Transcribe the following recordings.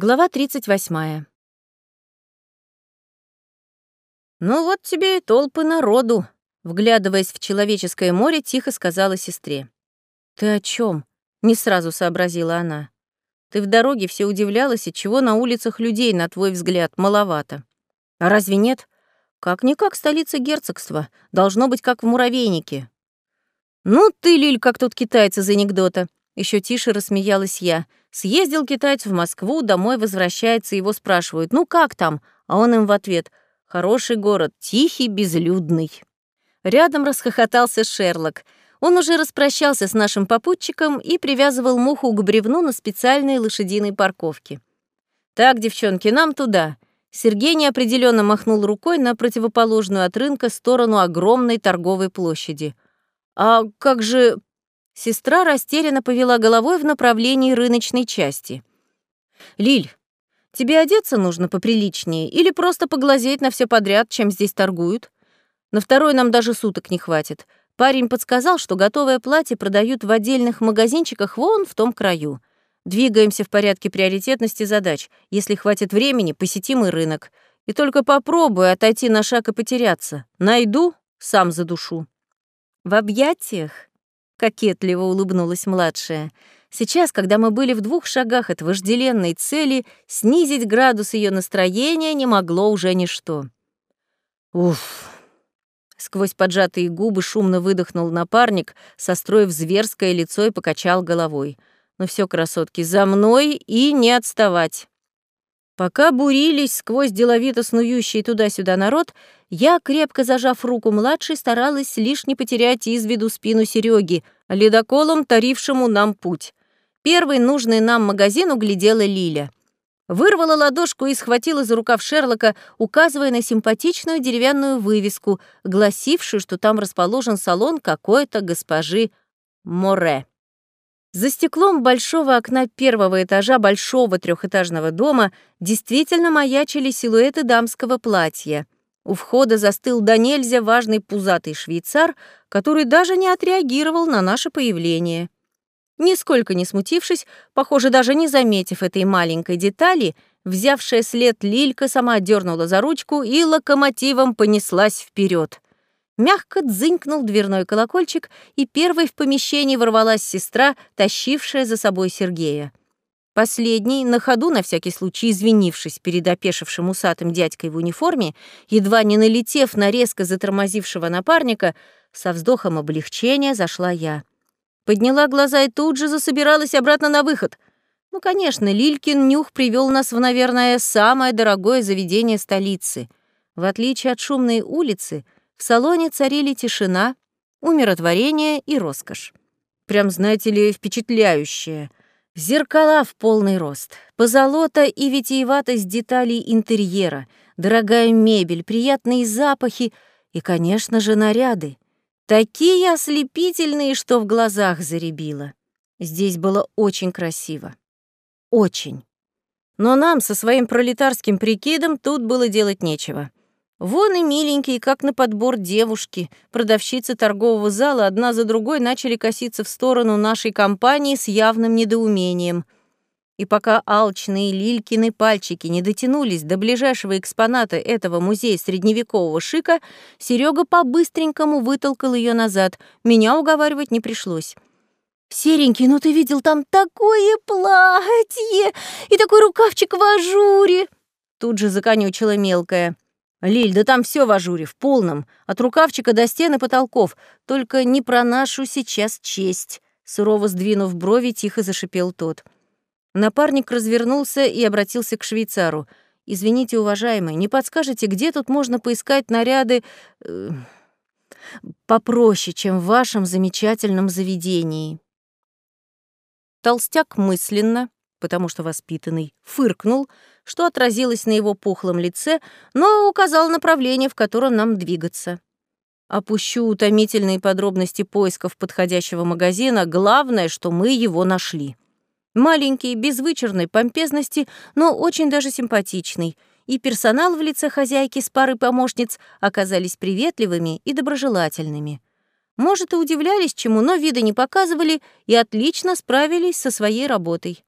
Глава 38. «Ну вот тебе и толпы народу», — вглядываясь в человеческое море, тихо сказала сестре. «Ты о чем? не сразу сообразила она. «Ты в дороге все удивлялась, и чего на улицах людей, на твой взгляд, маловато. А разве нет? Как-никак столица герцогства. Должно быть, как в муравейнике». «Ну ты, Лиль, как тут китайцы из анекдота», — еще тише рассмеялась я — Съездил китаец в Москву, домой возвращается, его спрашивают, ну как там? А он им в ответ, хороший город, тихий, безлюдный. Рядом расхохотался Шерлок. Он уже распрощался с нашим попутчиком и привязывал муху к бревну на специальной лошадиной парковке. «Так, девчонки, нам туда». Сергей неопределенно махнул рукой на противоположную от рынка сторону огромной торговой площади. «А как же Сестра растерянно повела головой в направлении рыночной части. «Лиль, тебе одеться нужно поприличнее или просто поглазеть на все подряд, чем здесь торгуют? На второй нам даже суток не хватит. Парень подсказал, что готовое платье продают в отдельных магазинчиках вон в том краю. Двигаемся в порядке приоритетности задач. Если хватит времени, посетим и рынок. И только попробуй отойти на шаг и потеряться. Найду — сам задушу». В объятиях Кокетливо улыбнулась младшая. Сейчас, когда мы были в двух шагах от вожделенной цели, снизить градус ее настроения не могло уже ничто. Уф. Сквозь поджатые губы шумно выдохнул напарник, состроив зверское лицо и покачал головой. Ну все, красотки, за мной и не отставать. Пока бурились сквозь деловито снующий туда-сюда народ, я, крепко зажав руку младшей, старалась лишь не потерять из виду спину Сереги, ледоколом, тарившему нам путь. Первый нужный нам магазин углядела Лиля. Вырвала ладошку и схватила за рукав Шерлока, указывая на симпатичную деревянную вывеску, гласившую, что там расположен салон какой-то госпожи Море. За стеклом большого окна первого этажа большого трехэтажного дома действительно маячили силуэты дамского платья. У входа застыл до нельзя важный пузатый швейцар, который даже не отреагировал на наше появление. Нисколько не смутившись, похоже, даже не заметив этой маленькой детали, взявшая след Лилька сама дернула за ручку и локомотивом понеслась вперед. Мягко дзынькнул дверной колокольчик, и первой в помещении ворвалась сестра, тащившая за собой Сергея. Последний, на ходу, на всякий случай извинившись перед опешившим усатым дядькой в униформе, едва не налетев на резко затормозившего напарника, со вздохом облегчения зашла я. Подняла глаза и тут же засобиралась обратно на выход. Ну, конечно, Лилькин нюх привел нас в, наверное, самое дорогое заведение столицы. В отличие от шумной улицы — в салоне царили тишина, умиротворение и роскошь. Прям, знаете ли, впечатляющее. Зеркала в полный рост, позолота и витиеватость деталей интерьера, дорогая мебель, приятные запахи и, конечно же, наряды. Такие ослепительные, что в глазах заребило. Здесь было очень красиво. Очень. Но нам со своим пролетарским прикидом тут было делать нечего. Вон и миленькие, как на подбор девушки, продавщицы торгового зала одна за другой начали коситься в сторону нашей компании с явным недоумением. И пока алчные Лилькины пальчики не дотянулись до ближайшего экспоната этого музея средневекового шика, Серега по-быстренькому вытолкал ее назад. Меня уговаривать не пришлось. «Серенький, ну ты видел там такое платье и такой рукавчик в ажуре!» Тут же законючила мелкая. «Лиль, да там все в ажуре, в полном, от рукавчика до стены потолков, только не про нашу сейчас честь», сурово сдвинув брови, тихо зашипел тот. Напарник развернулся и обратился к швейцару. «Извините, уважаемый, не подскажете, где тут можно поискать наряды э, попроще, чем в вашем замечательном заведении?» Толстяк мысленно, потому что воспитанный, фыркнул, что отразилось на его пухлом лице, но указал направление, в котором нам двигаться. Опущу утомительные подробности поисков подходящего магазина, главное, что мы его нашли. Маленький, без вычурной помпезности, но очень даже симпатичный, и персонал в лице хозяйки с парой помощниц оказались приветливыми и доброжелательными. Может, и удивлялись чему, но вида не показывали и отлично справились со своей работой.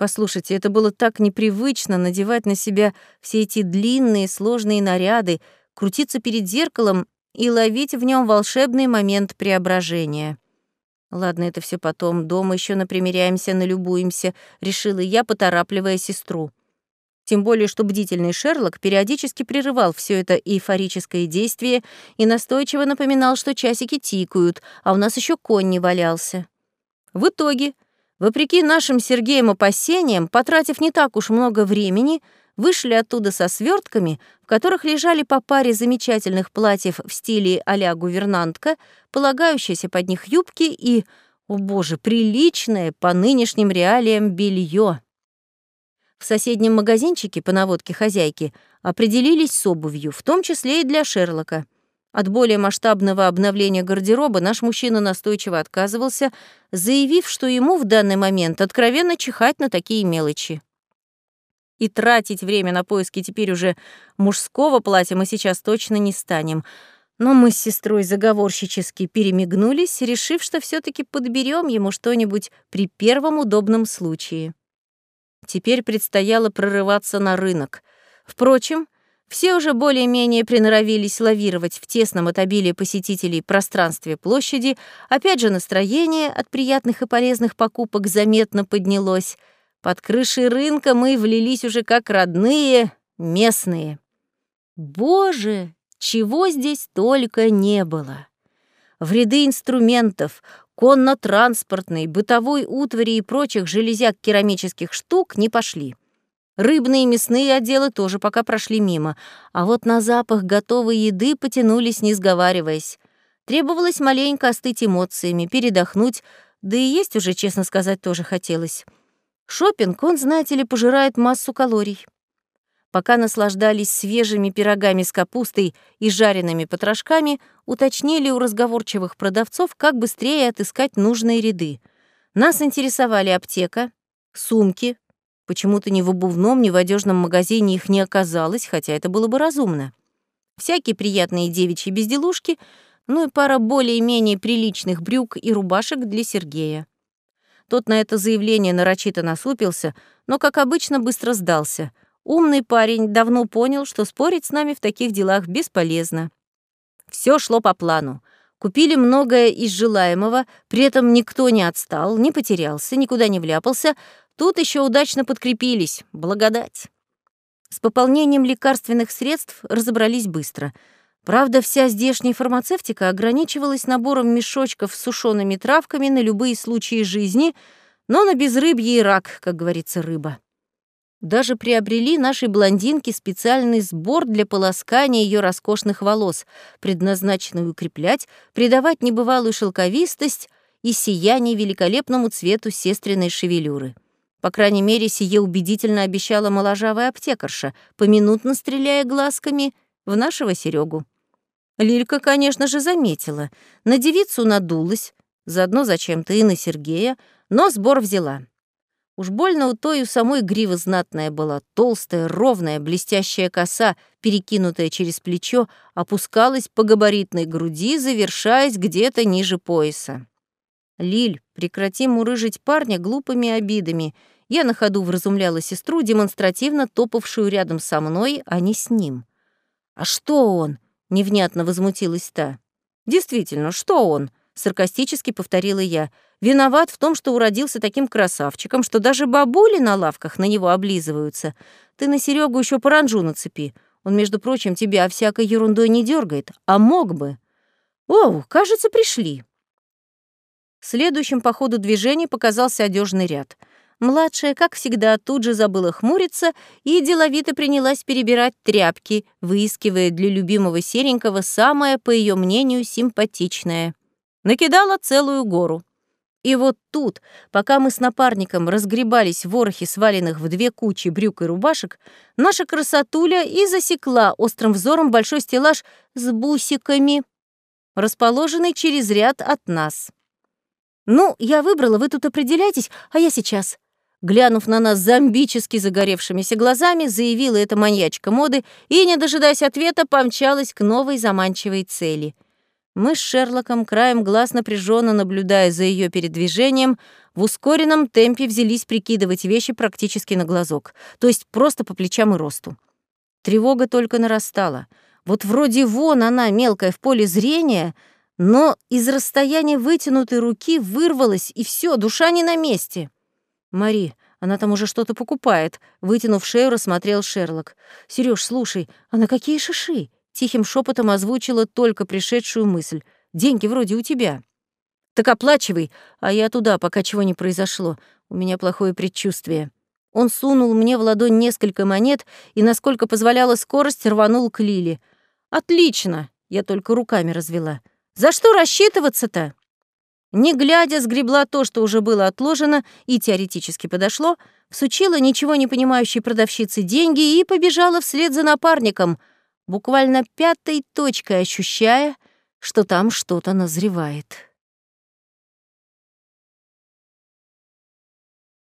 Послушайте, это было так непривычно надевать на себя все эти длинные сложные наряды, крутиться перед зеркалом и ловить в нем волшебный момент преображения. Ладно, это все потом, дома еще напримеряемся, налюбуемся, решила я, поторапливая сестру. Тем более, что бдительный Шерлок периодически прерывал все это эйфорическое действие и настойчиво напоминал, что часики тикают, а у нас еще конь не валялся. В итоге Вопреки нашим Сергеем опасениям, потратив не так уж много времени, вышли оттуда со свертками, в которых лежали по паре замечательных платьев в стиле а-ля гувернантка, полагающиеся под них юбки и, о боже, приличное по нынешним реалиям белье. В соседнем магазинчике по наводке хозяйки определились с обувью, в том числе и для Шерлока — от более масштабного обновления гардероба наш мужчина настойчиво отказывался, заявив, что ему в данный момент откровенно чихать на такие мелочи. И тратить время на поиски теперь уже мужского платья мы сейчас точно не станем. Но мы с сестрой заговорщически перемигнулись, решив, что все таки подберем ему что-нибудь при первом удобном случае. Теперь предстояло прорываться на рынок. Впрочем, все уже более-менее приноровились лавировать в тесном от обилия посетителей пространстве площади, опять же настроение от приятных и полезных покупок заметно поднялось. Под крышей рынка мы влились уже как родные, местные. Боже, чего здесь только не было! В ряды инструментов, конно-транспортной, бытовой утвари и прочих железяк керамических штук не пошли. Рыбные и мясные отделы тоже пока прошли мимо, а вот на запах готовой еды потянулись, не сговариваясь. Требовалось маленько остыть эмоциями, передохнуть, да и есть уже, честно сказать, тоже хотелось. Шопинг, он, знаете ли, пожирает массу калорий. Пока наслаждались свежими пирогами с капустой и жареными потрошками, уточнили у разговорчивых продавцов, как быстрее отыскать нужные ряды. Нас интересовали аптека, сумки, Почему-то ни в обувном, ни в одежном магазине их не оказалось, хотя это было бы разумно. Всякие приятные девичьи безделушки, ну и пара более-менее приличных брюк и рубашек для Сергея. Тот на это заявление нарочито насупился, но, как обычно, быстро сдался. Умный парень давно понял, что спорить с нами в таких делах бесполезно. Все шло по плану. Купили многое из желаемого, при этом никто не отстал, не потерялся, никуда не вляпался, Тут еще удачно подкрепились, благодать. С пополнением лекарственных средств разобрались быстро. Правда, вся здешняя фармацевтика ограничивалась набором мешочков с сушеными травками на любые случаи жизни, но на безрыбье и рак, как говорится, рыба. Даже приобрели нашей блондинке специальный сбор для полоскания ее роскошных волос, предназначенный укреплять, придавать небывалую шелковистость и сияние великолепному цвету сестренной шевелюры. По крайней мере, сие убедительно обещала моложавая аптекарша, поминутно стреляя глазками в нашего Серегу. Лилька, конечно же, заметила. На девицу надулась, заодно зачем-то и на Сергея, но сбор взяла. Уж больно у той у самой грива знатная была, толстая, ровная, блестящая коса, перекинутая через плечо, опускалась по габаритной груди, завершаясь где-то ниже пояса. «Лиль, прекрати мурыжить парня глупыми обидами». Я на ходу вразумляла сестру, демонстративно топавшую рядом со мной, а не с ним. «А что он?» — невнятно возмутилась та. «Действительно, что он?» — саркастически повторила я. «Виноват в том, что уродился таким красавчиком, что даже бабули на лавках на него облизываются. Ты на Серегу еще паранжу нацепи. Он, между прочим, тебя всякой ерундой не дергает, а мог бы». «О, кажется, пришли». Следующим по ходу движения показался одежный ряд. Младшая, как всегда, тут же забыла хмуриться и деловито принялась перебирать тряпки, выискивая для любимого серенького самое, по ее мнению, симпатичное. Накидала целую гору. И вот тут, пока мы с напарником разгребались в ворохе сваленных в две кучи брюк и рубашек, наша красотуля и засекла острым взором большой стеллаж с бусиками, расположенный через ряд от нас. «Ну, я выбрала, вы тут определяйтесь, а я сейчас». Глянув на нас зомбически загоревшимися глазами, заявила эта маньячка моды и, не дожидаясь ответа, помчалась к новой заманчивой цели. Мы с Шерлоком, краем глаз напряженно наблюдая за ее передвижением, в ускоренном темпе взялись прикидывать вещи практически на глазок, то есть просто по плечам и росту. Тревога только нарастала. Вот вроде вон она, мелкая, в поле зрения, но из расстояния вытянутой руки вырвалась, и все, душа не на месте. «Мари, она там уже что-то покупает», — вытянув шею, рассмотрел Шерлок. «Серёж, слушай, а на какие шиши?» Тихим шепотом озвучила только пришедшую мысль. «Деньги вроде у тебя». «Так оплачивай, а я туда, пока чего не произошло. У меня плохое предчувствие». Он сунул мне в ладонь несколько монет и, насколько позволяла скорость, рванул к Лиле. «Отлично!» — я только руками развела. «За что рассчитываться-то?» Не глядя, сгребла то, что уже было отложено и теоретически подошло, всучила ничего не понимающей продавщице деньги и побежала вслед за напарником — буквально пятой точкой ощущая, что там что-то назревает.